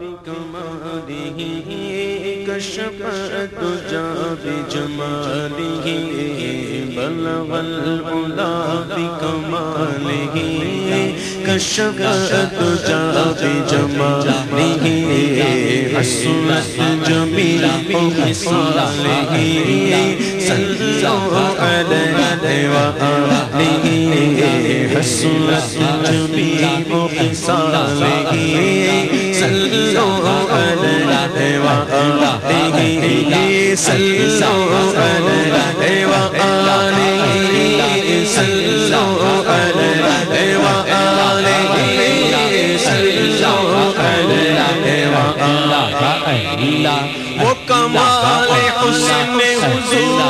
بكماله كشف الدجى بجماله بلغ العلا بكماله كشف الدجى بجماله حسن الجميل خصاله صلوا عليه وآله حسن الجميل خصاله صلوا عليه وآله صلوا عليه وآله صلوا عليه وہ کمال حسن حضور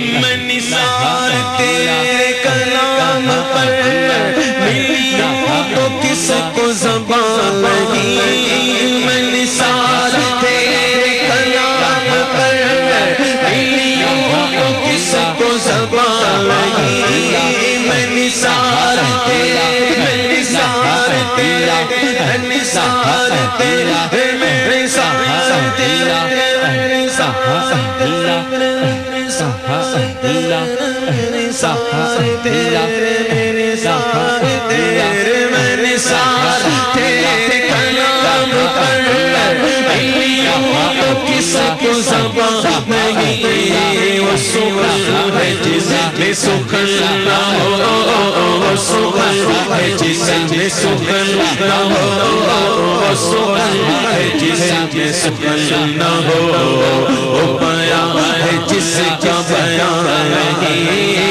تیرے میں نثار تیرے میں نثار تیرے میں نثار کس کو زبان نہیں وہ ہے جس میں نہ ہو جس نہ ہو وہ ہے جس میں نہ ہو وہ بیان ہے جس کا بیان نہیں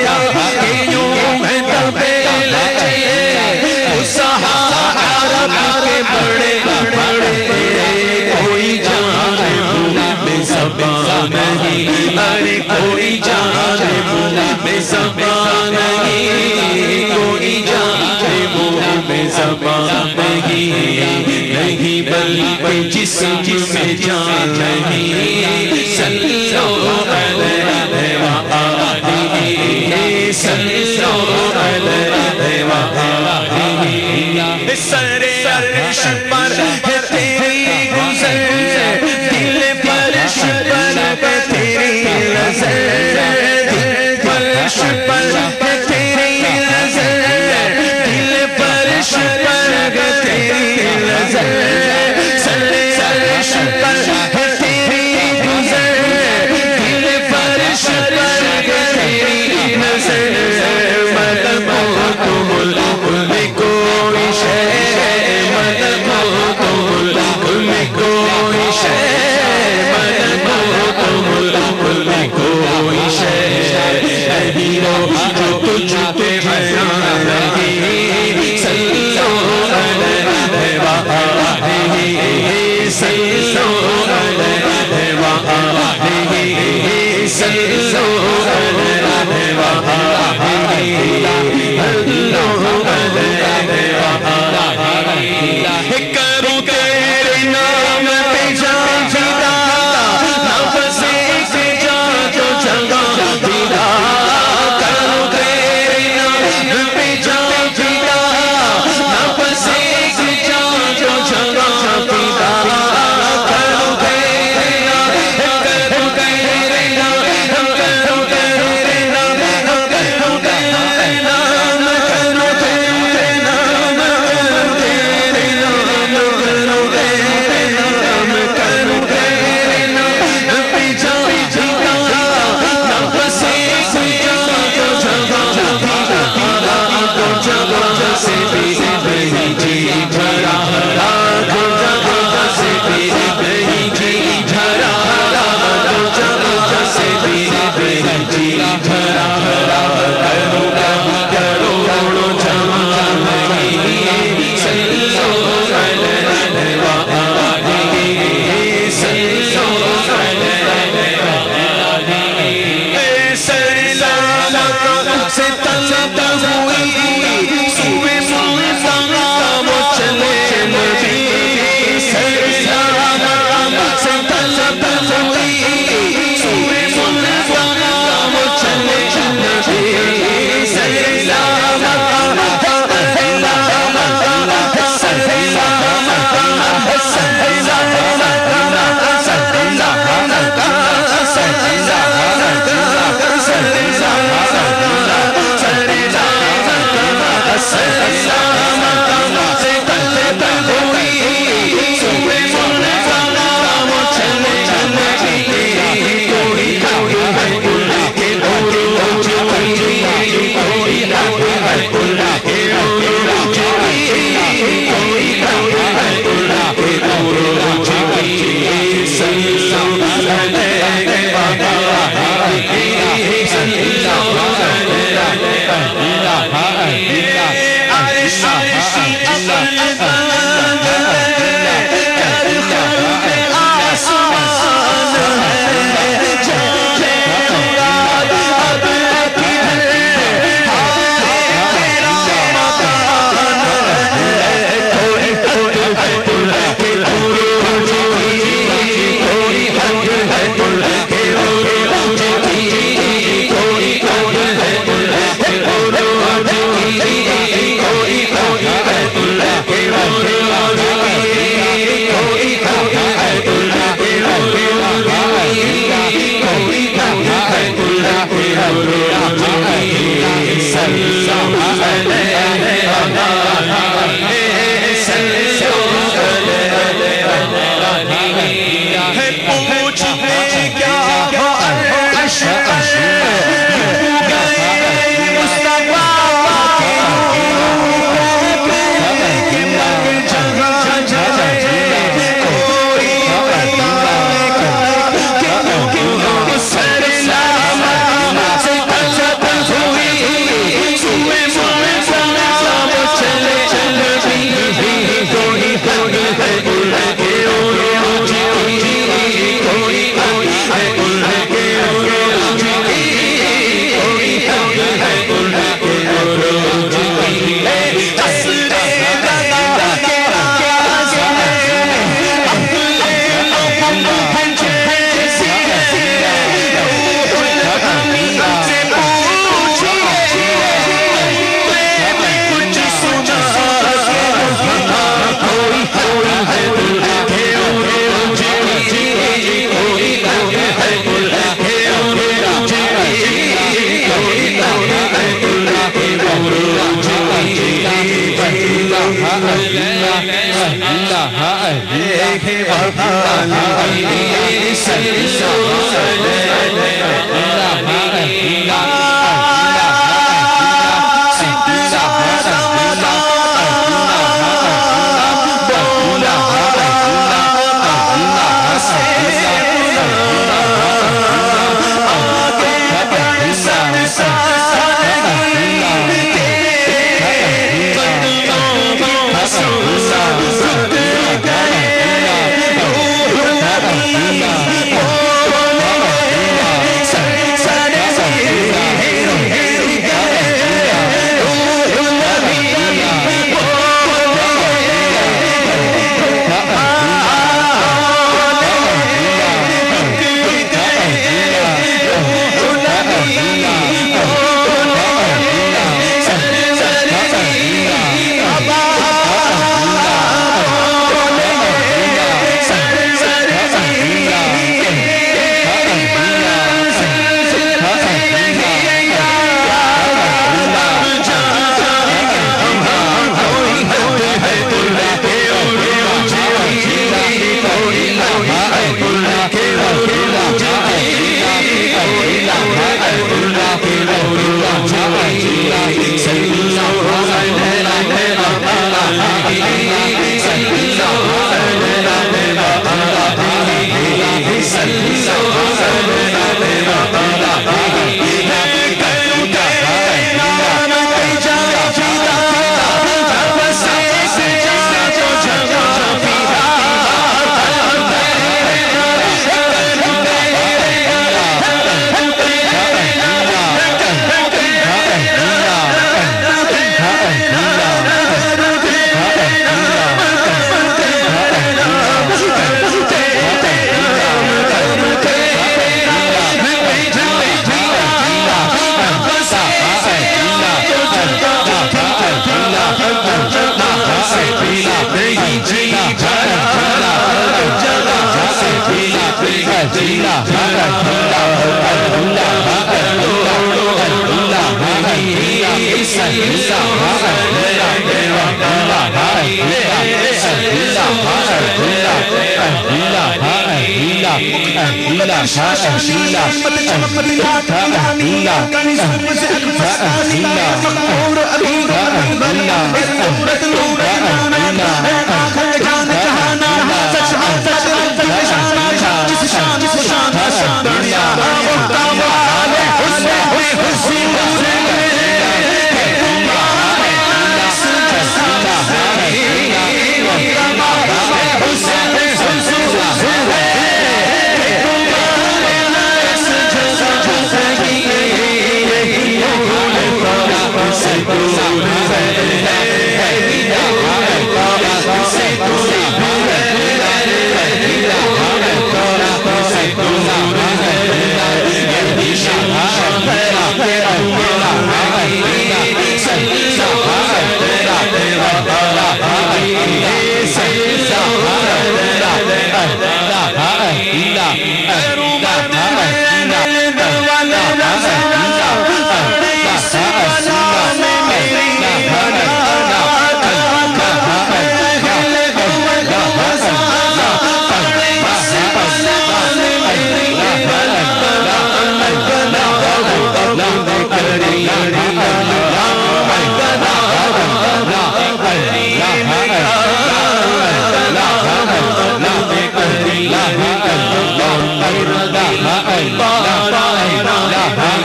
زبان نہیں کوئی جان بے زبان نہیں نہیں بلکہ جسم میں جان نہیں سلو علیہ جو تجھ پہ بیان نہیں علیہ سلو علیہ وآلہ علیہ سر اللہ